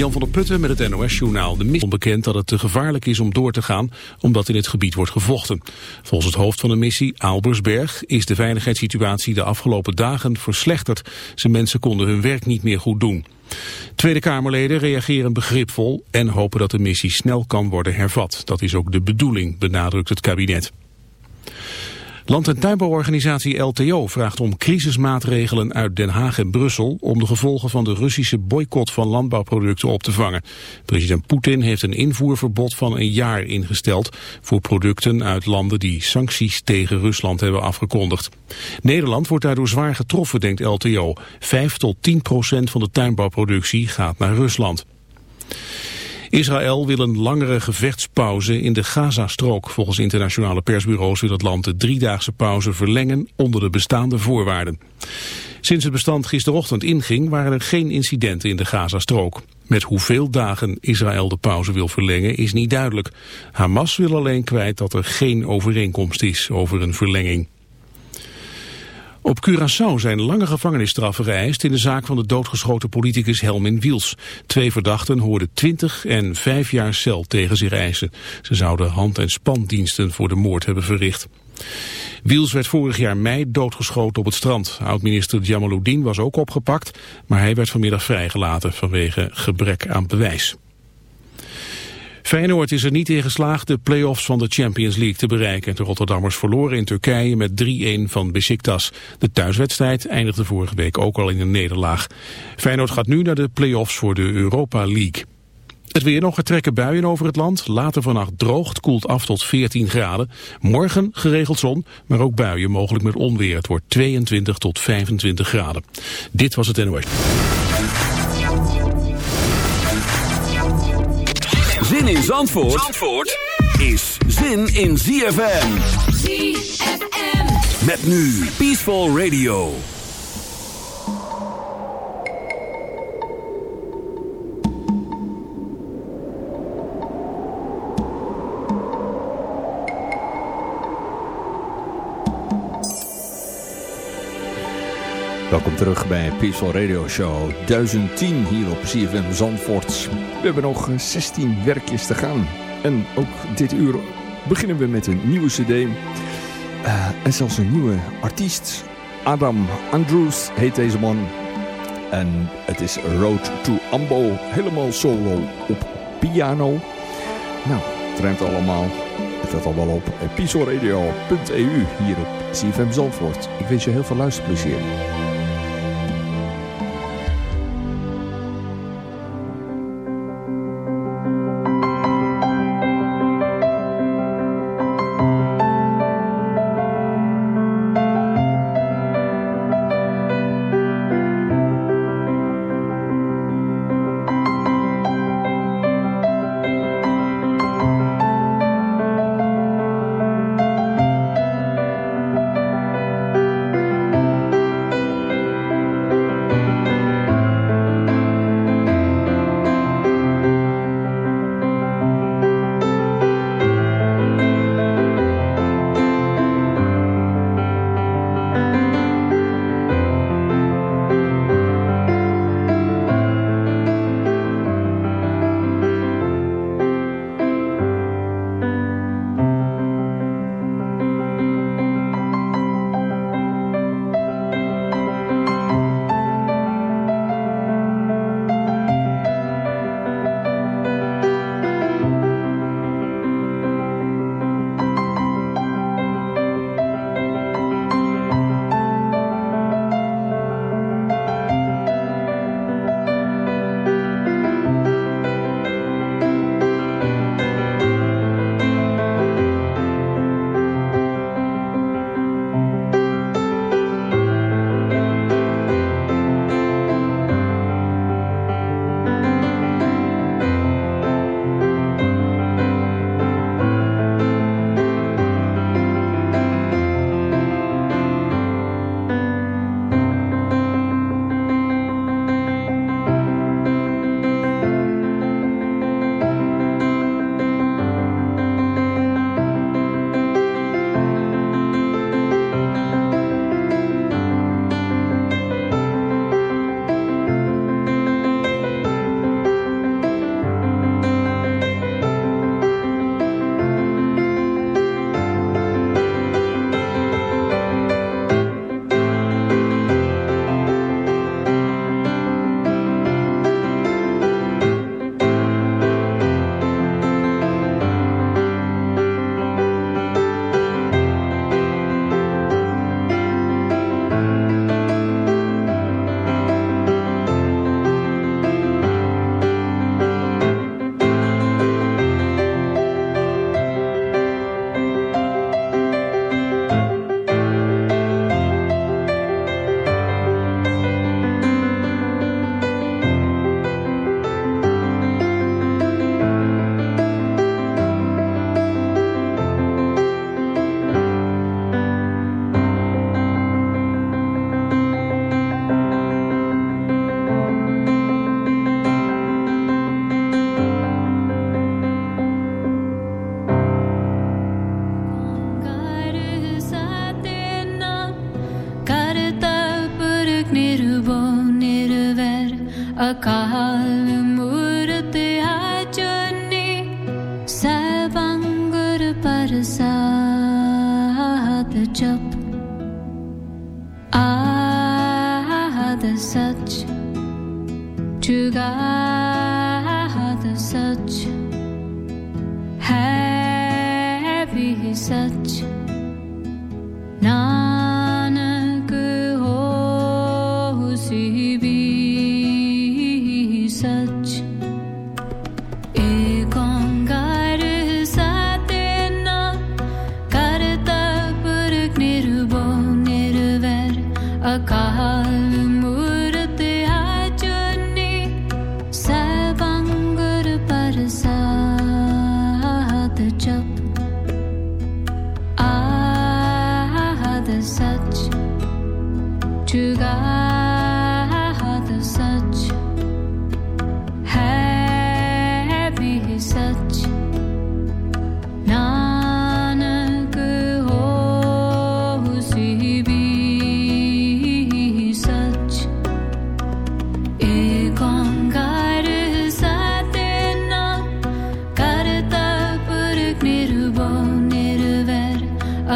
Jan van der Putten met het NOS-journaal. De missie onbekend dat het te gevaarlijk is om door te gaan, omdat in het gebied wordt gevochten. Volgens het hoofd van de missie, Aalbersberg, is de veiligheidssituatie de afgelopen dagen verslechterd. Zijn mensen konden hun werk niet meer goed doen. Tweede Kamerleden reageren begripvol en hopen dat de missie snel kan worden hervat. Dat is ook de bedoeling, benadrukt het kabinet. Land- en tuinbouworganisatie LTO vraagt om crisismaatregelen uit Den Haag en Brussel om de gevolgen van de Russische boycott van landbouwproducten op te vangen. President Poetin heeft een invoerverbod van een jaar ingesteld voor producten uit landen die sancties tegen Rusland hebben afgekondigd. Nederland wordt daardoor zwaar getroffen, denkt LTO. 5 tot 10 procent van de tuinbouwproductie gaat naar Rusland. Israël wil een langere gevechtspauze in de Gazastrook. Volgens internationale persbureaus wil het land de driedaagse pauze verlengen onder de bestaande voorwaarden. Sinds het bestand gisterochtend inging waren er geen incidenten in de Gazastrook. Met hoeveel dagen Israël de pauze wil verlengen is niet duidelijk. Hamas wil alleen kwijt dat er geen overeenkomst is over een verlenging. Op Curaçao zijn lange gevangenisstraffen geëist in de zaak van de doodgeschoten politicus Helmin Wiels. Twee verdachten hoorden 20 en 5 jaar cel tegen zich eisen. Ze zouden hand- en spandiensten voor de moord hebben verricht. Wiels werd vorig jaar mei doodgeschoten op het strand. Oud-minister Jamaluddin was ook opgepakt, maar hij werd vanmiddag vrijgelaten vanwege gebrek aan bewijs. Feyenoord is er niet in geslaagd de play-offs van de Champions League te bereiken. De Rotterdammers verloren in Turkije met 3-1 van Besiktas. De thuiswedstrijd eindigde vorige week ook al in een nederlaag. Feyenoord gaat nu naar de play-offs voor de Europa League. Het weer nog, er trekken buien over het land. Later vannacht droogt, koelt af tot 14 graden. Morgen geregeld zon, maar ook buien, mogelijk met onweer. Het wordt 22 tot 25 graden. Dit was het NOS. Zin in Zandvoort, Zandvoort is zin in ZFM. ZFM. Met nu Peaceful Radio. Welkom terug bij Peaceful Radio Show 1010 hier op CFM Zandvoort. We hebben nog 16 werkjes te gaan. En ook dit uur beginnen we met een nieuwe cd. Uh, en zelfs een nieuwe artiest. Adam Andrews heet deze man. En het is Road to Ambo. Helemaal solo op piano. Nou, het allemaal. Het staat al wel op peacefulradio.eu hier op CFM Zandvoort. Ik wens je heel veel luisterplezier.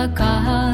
elkaar.